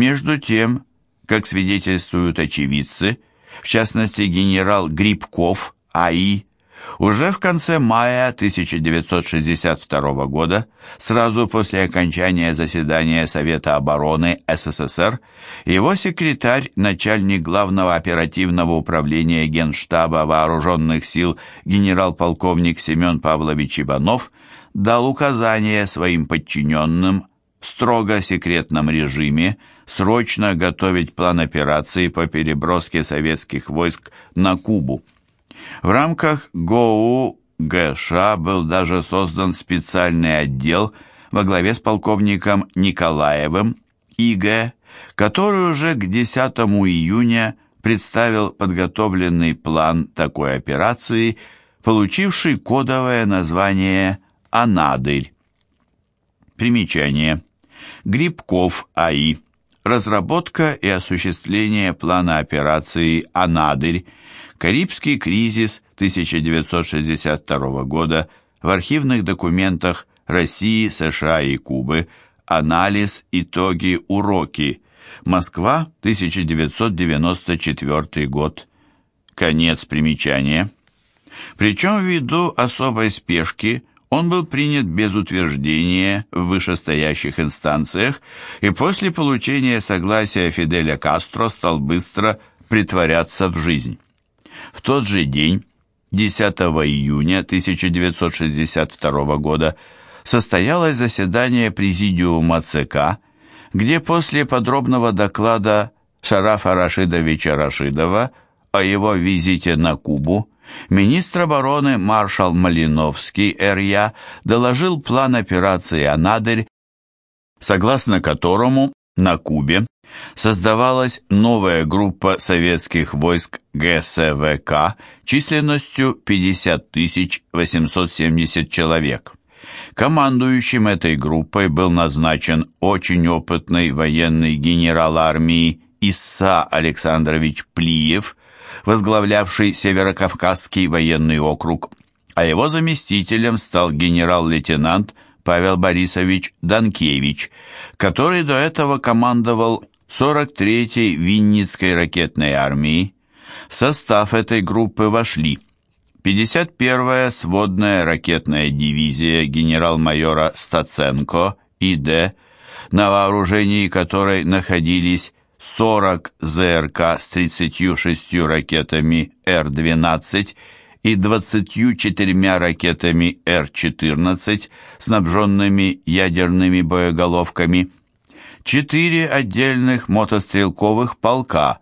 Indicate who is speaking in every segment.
Speaker 1: Между тем, как свидетельствуют очевидцы, в частности генерал Грибков А.И., уже в конце мая 1962 года, сразу после окончания заседания Совета обороны СССР, его секретарь, начальник главного оперативного управления Генштаба Вооруженных сил генерал-полковник Семен Павлович Иванов дал указание своим подчиненным в строго секретном режиме срочно готовить план операции по переброске советских войск на Кубу. В рамках ГОУ ГШ был даже создан специальный отдел во главе с полковником Николаевым ИГ, который уже к 10 июня представил подготовленный план такой операции, получивший кодовое название «Анадырь». Примечание. Грибков А.И. Разработка и осуществление плана операции «Анадырь» Карибский кризис 1962 года в архивных документах России, США и Кубы, анализ, итоги, уроки. Москва, 1994 год. Конец примечания. Причем ввиду особой спешки он был принят без утверждения в вышестоящих инстанциях и после получения согласия Фиделя Кастро стал быстро притворяться в жизнь. В тот же день, 10 июня 1962 года, состоялось заседание Президиума ЦК, где после подробного доклада Шарафа Рашидовича Рашидова о его визите на Кубу, министр обороны маршал Малиновский РЯ доложил план операции «Анадырь», согласно которому на Кубе создавалась новая группа советских войск ГСВК численностью 50 870 человек. Командующим этой группой был назначен очень опытный военный генерал армии Исса Александрович Плиев, возглавлявший Северокавказский военный округ, а его заместителем стал генерал-лейтенант Павел Борисович Данкевич, который до этого командовал 43-й Винницкой ракетной армии. В состав этой группы вошли 51-я сводная ракетная дивизия генерал-майора Стаценко ИД, на вооружении которой находились 40 ЗРК с 36 ракетами Р-12 и 24 ракетами Р-14, снабженными ядерными боеголовками, четыре отдельных мотострелковых полка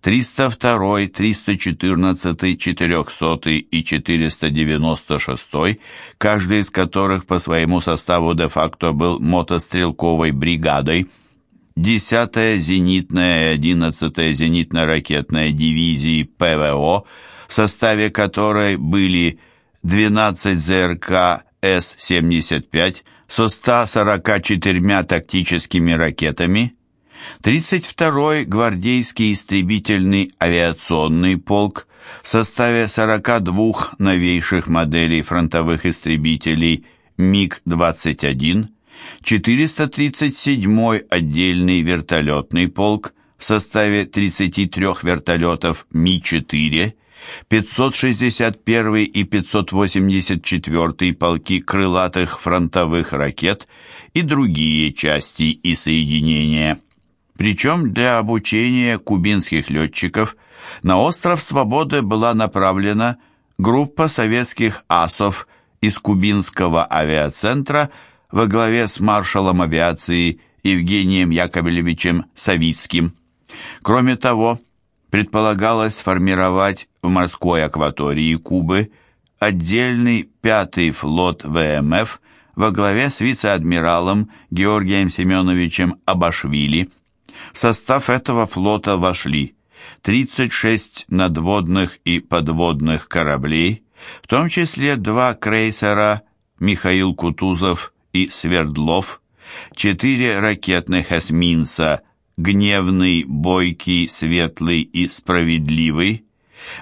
Speaker 1: 302, 314, 400 и 496, каждый из которых по своему составу де-факто был мотострелковой бригадой, 10-я зенитная и 11-я зенитно-ракетная дивизии ПВО, в составе которой были 12 ЗРК С-75, со 144 тактическими ракетами, 32-й гвардейский истребительный авиационный полк в составе 42 новейших моделей фронтовых истребителей МиГ-21, 437-й отдельный вертолетный полк в составе 33 вертолетов Ми-4, 561 и 584 полки крылатых фронтовых ракет и другие части и соединения. Причем для обучения кубинских летчиков на остров Свободы была направлена группа советских асов из Кубинского авиацентра во главе с маршалом авиации Евгением Яковлевичем Савицким. Кроме того, предполагалось сформировать в морской акватории Кубы отдельный пятый флот ВМФ во главе с вице-адмиралом Георгием Семеновичем Абашвили. В состав этого флота вошли 36 надводных и подводных кораблей, в том числе два крейсера Михаил Кутузов и Свердлов, четыре ракетных эсминца гневный, бойкий, светлый и справедливый,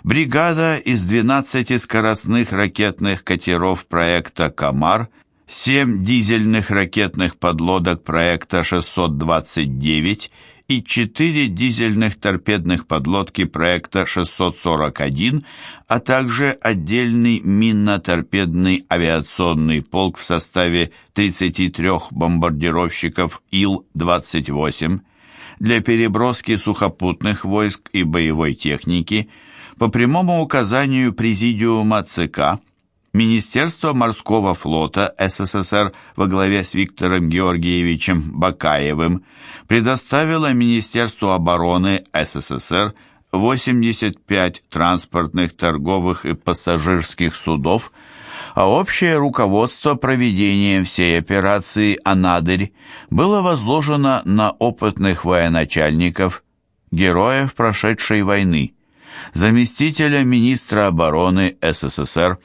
Speaker 1: бригада из 12 скоростных ракетных катеров проекта «Комар», 7 дизельных ракетных подлодок проекта 629 и четыре дизельных торпедных подлодки проекта 641, а также отдельный минно-торпедный авиационный полк в составе 33 бомбардировщиков Ил-28 для переброски сухопутных войск и боевой техники по прямому указанию Президиума ЦК Министерство морского флота СССР во главе с Виктором Георгиевичем Бакаевым предоставило Министерству обороны СССР 85 транспортных, торговых и пассажирских судов, а общее руководство проведением всей операции «Анадырь» было возложено на опытных военачальников, героев прошедшей войны, заместителя министра обороны СССР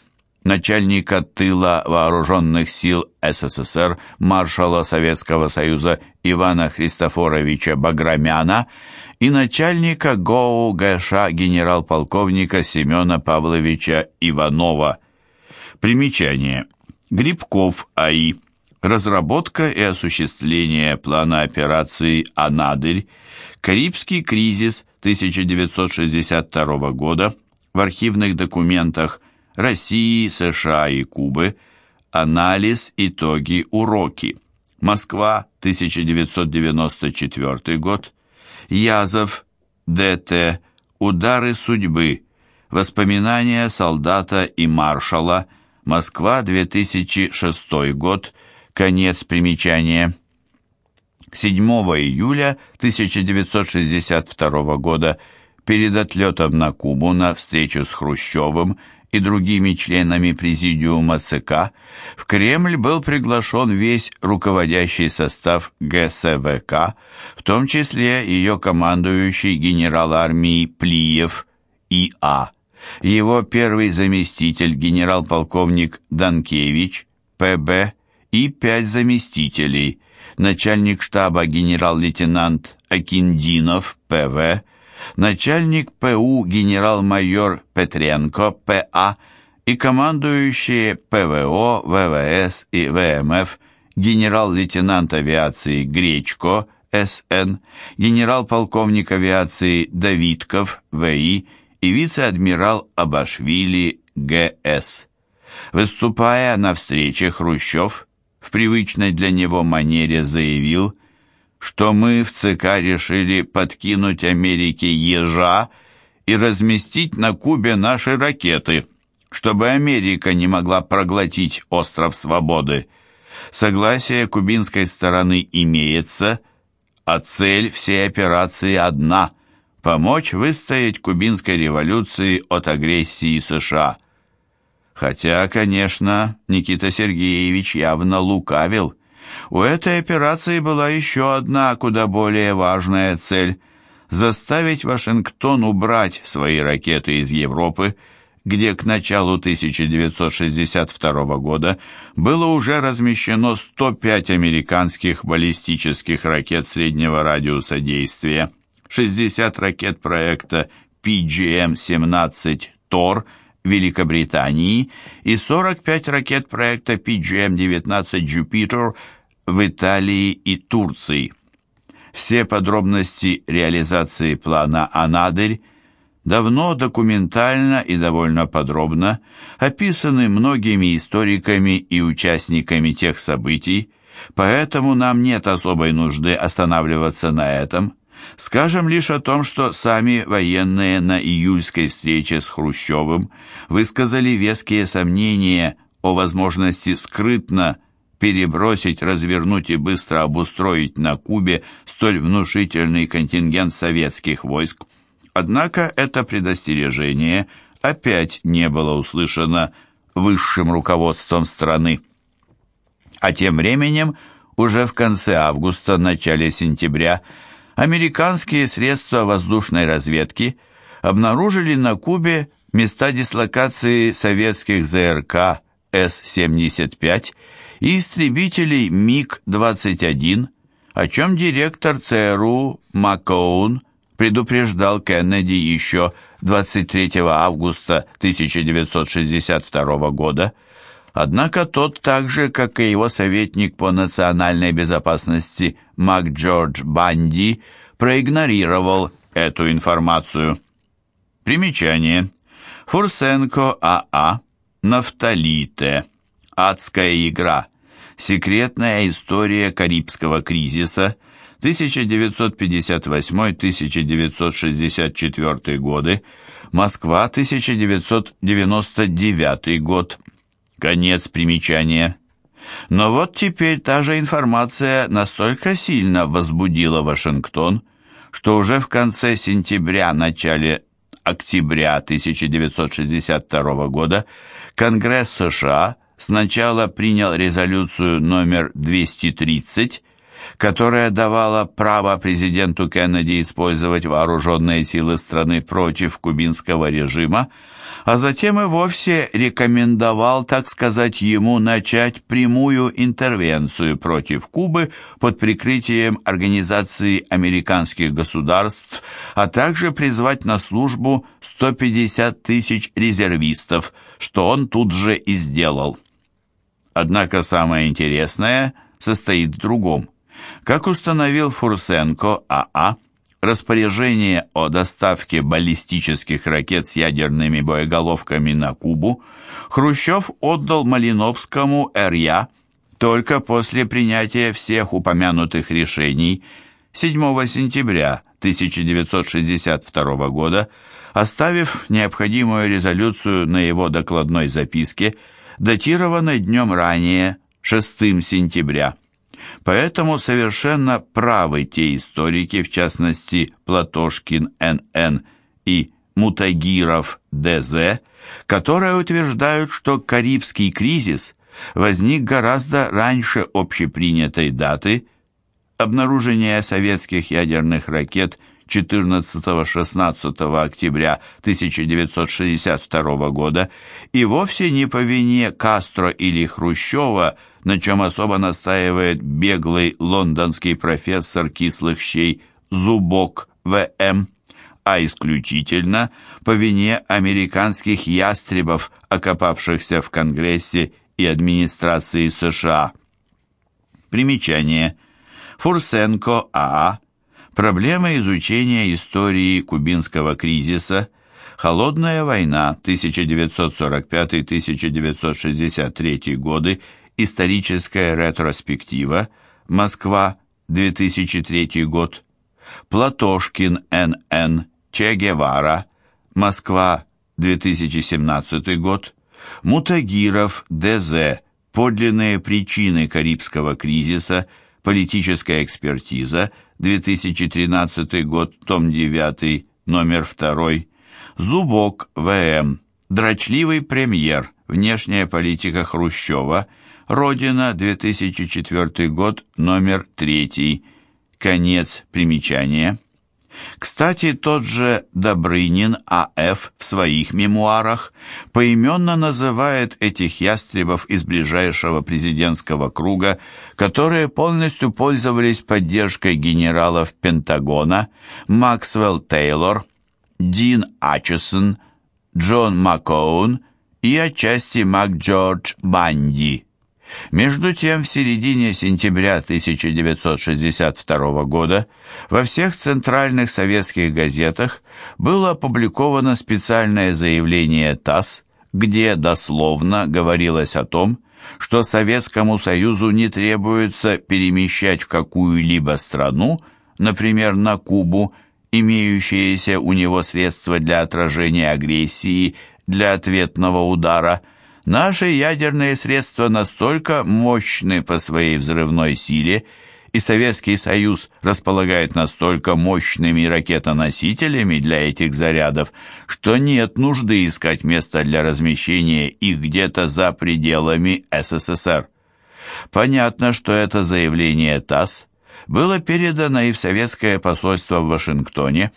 Speaker 1: начальника тыла вооруженных сил СССР маршала Советского Союза Ивана Христофоровича Баграмяна и начальника ГОУ ГШ генерал-полковника Семена Павловича Иванова. Примечание. Грибков А.И. Разработка и осуществление плана операции «Анадырь», Карибский кризис 1962 года, в архивных документах России, США и Кубы, анализ, итоги, уроки. Москва, 1994 год. Язов, Д.Т. Удары судьбы. Воспоминания солдата и маршала. Москва, 2006 год. Конец примечания. 7 июля 1962 года перед отлетом на Кубу на встречу с Хрущевым и другими членами президиума ЦК в Кремль был приглашен весь руководящий состав ГСВК, в том числе ее командующий генерал армии Плиев И.А., его первый заместитель генерал-полковник Данкевич П.Б. и пять заместителей, начальник штаба генерал-лейтенант Акиндинов П.В., начальник ПУ генерал-майор Петренко П.А. и командующие ПВО, ВВС и ВМФ генерал-лейтенант авиации Гречко С.Н., генерал-полковник авиации Давидков В.И. и вице-адмирал Абашвили Г.С. Выступая на встрече Хрущев в привычной для него манере заявил, что мы в ЦК решили подкинуть Америке ежа и разместить на Кубе наши ракеты, чтобы Америка не могла проглотить остров свободы. Согласие кубинской стороны имеется, а цель всей операции одна – помочь выстоять кубинской революции от агрессии США. Хотя, конечно, Никита Сергеевич явно лукавил – у этой операции была еще одна куда более важная цель – заставить Вашингтон убрать свои ракеты из Европы, где к началу 1962 года было уже размещено 105 американских баллистических ракет среднего радиуса действия, 60 ракет проекта PGM-17 «Тор» Великобритании и 45 ракет проекта PGM-19 «Jupiter» в Италии и Турции. Все подробности реализации плана «Анадырь» давно документально и довольно подробно описаны многими историками и участниками тех событий, поэтому нам нет особой нужды останавливаться на этом. Скажем лишь о том, что сами военные на июльской встрече с Хрущевым высказали веские сомнения о возможности скрытно перебросить, развернуть и быстро обустроить на Кубе столь внушительный контингент советских войск. Однако это предостережение опять не было услышано высшим руководством страны. А тем временем, уже в конце августа, начале сентября, американские средства воздушной разведки обнаружили на Кубе места дислокации советских ЗРК С-75 и истребителей МиГ-21, о чем директор ЦРУ Маккоун предупреждал Кеннеди еще 23 августа 1962 года, однако тот так же, как и его советник по национальной безопасности Мак Джордж Банди, проигнорировал эту информацию. Примечание. Фурсенко А.А. Нафталите. Адская игра. Секретная история Карибского кризиса 1958-1964 годы. Москва, 1999 год. Конец примечания. Но вот теперь та же информация настолько сильно возбудила Вашингтон, что уже в конце сентября, начале октября 1962 года Конгресс США сначала принял резолюцию номер 230, которая давала право президенту Кеннеди использовать вооруженные силы страны против кубинского режима, а затем и вовсе рекомендовал, так сказать, ему начать прямую интервенцию против Кубы под прикрытием Организации американских государств, а также призвать на службу 150 тысяч резервистов, что он тут же и сделал. Однако самое интересное состоит в другом. Как установил Фурсенко АА, распоряжение о доставке баллистических ракет с ядерными боеголовками на Кубу Хрущев отдал Малиновскому РЯ только после принятия всех упомянутых решений 7 сентября 1962 года, оставив необходимую резолюцию на его докладной записке, датированной днем ранее, 6 сентября. Поэтому совершенно правы те историки, в частности Платошкин Н.Н. и Мутагиров Д.З., которые утверждают, что Карибский кризис возник гораздо раньше общепринятой даты обнаружения советских ядерных ракет 14-16 октября 1962 года и вовсе не по вине Кастро или Хрущева – на чем особо настаивает беглый лондонский профессор кислых щей Зубок В.М., а исключительно по вине американских ястребов, окопавшихся в Конгрессе и администрации США. Примечание. Фурсенко А. Проблема изучения истории кубинского кризиса. Холодная война 1945-1963 годы Историческая ретроспектива. Москва, 2003 год. Платошкин Н.Н. Че Гевара. Москва, 2017 год. Мутагиров Д.З. Подлинные причины Карибского кризиса. Политическая экспертиза. 2013 год. Том 9. Номер 2. Зубок В.М. Дрочливый премьер. Внешняя политика Хрущева. Родина, 2004 год, номер 3. Конец примечания. Кстати, тот же Добрынин А.Ф. в своих мемуарах поименно называет этих ястребов из ближайшего президентского круга, которые полностью пользовались поддержкой генералов Пентагона Максвелл Тейлор, Дин Ачесон, Джон Маккоун и отчасти МакДжордж Банди. Между тем, в середине сентября 1962 года во всех центральных советских газетах было опубликовано специальное заявление ТАСС, где дословно говорилось о том, что Советскому Союзу не требуется перемещать в какую-либо страну, например, на Кубу, имеющиеся у него средства для отражения агрессии для ответного удара – Наши ядерные средства настолько мощны по своей взрывной силе, и Советский Союз располагает настолько мощными ракетоносителями для этих зарядов, что нет нужды искать место для размещения их где-то за пределами СССР. Понятно, что это заявление ТАСС было передано и в советское посольство в Вашингтоне,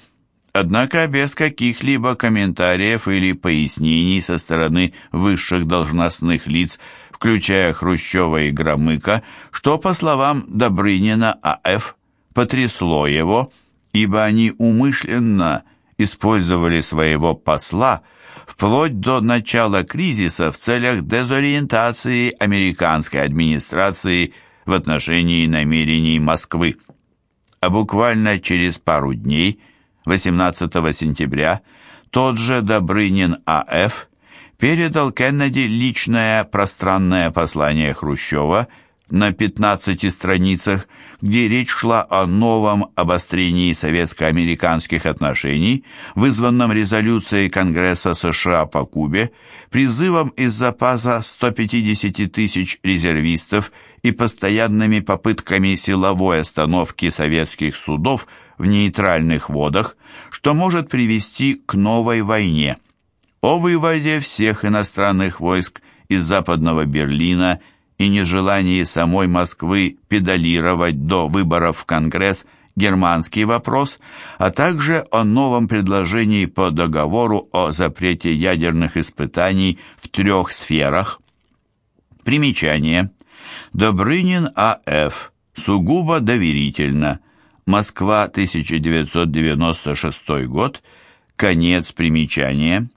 Speaker 1: однако без каких-либо комментариев или пояснений со стороны высших должностных лиц, включая Хрущева и Громыка, что, по словам Добрынина А.Ф., потрясло его, ибо они умышленно использовали своего посла вплоть до начала кризиса в целях дезориентации американской администрации в отношении намерений Москвы. а буквально через пару дней, 18 сентября, тот же Добрынин А.Ф. передал Кеннеди личное пространное послание Хрущева на 15 страницах, где речь шла о новом обострении советско-американских отношений, вызванном резолюцией Конгресса США по Кубе, призывом из запаса 150 тысяч резервистов и постоянными попытками силовой остановки советских судов в нейтральных водах, что может привести к новой войне. О выводе всех иностранных войск из Западного Берлина и нежелании самой Москвы педалировать до выборов в Конгресс германский вопрос, а также о новом предложении по договору о запрете ядерных испытаний в трех сферах. Примечание. Добрынин А.Ф. Сугубо доверительно. Москва, 1996 год. Конец примечания.